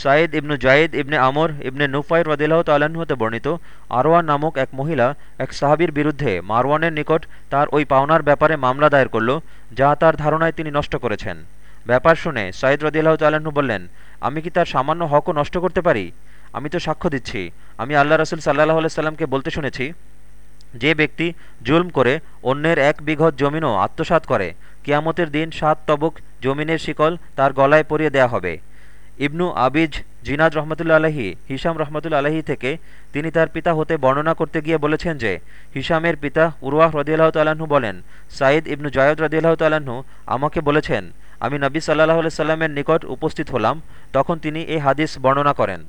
সাঈদ ইবনু জাইদ ইবনে আমর ইবনে নুফাই রদিল্লাহ তাল্লাহ্ন হতে বর্ণিত, আরওয়ান নামক এক মহিলা এক সাহাবির বিরুদ্ধে মারওয়ানের নিকট তার ওই পাওনার ব্যাপারে মামলা দায়ের করল, যা তার ধারণায় তিনি নষ্ট করেছেন। ব্যাপার শুনে সাঈদ রদিল্লাহ তাল্লাহ্ন বললেন, আমি কি তার সামান্য হকও নষ্ট করতে পারি? আমি তো সাক্ষ্য দিচ্ছি। আমি আল্লাহ রসুল সাল্লাহ আলাইসাল্লামকে বলতে শুনেছি, যে ব্যক্তি জুলম করে অন্যের এক বিঘত জমিনও আত্মসাত করে, কিয়ামতের দিন সাত তবক জমিনের শিকল তার গলায় পরিয়ে দেয়া হবে। ইবনু আবিজ জিনাদ রহমতুল্লা আলহী হিসাম রহমতুল্লা আলহী থেকে তিনি তার পিতা হতে বর্ণনা করতে গিয়ে বলেছেন যে হিসামের পিতা উরওয়াহ রদিয়াল্লাহ তাল্লাহ্ন বলেন, সাঈদ ইবনু জয়দ রদিয়াল্লাহ তাল্লাহ্ন আমাকে বলেছেন, আমি নবী সাল্লাহ সাল্লামের নিকট উপস্থিত হলাম, তখন তিনি এই হাদিস বর্ণনা করেন।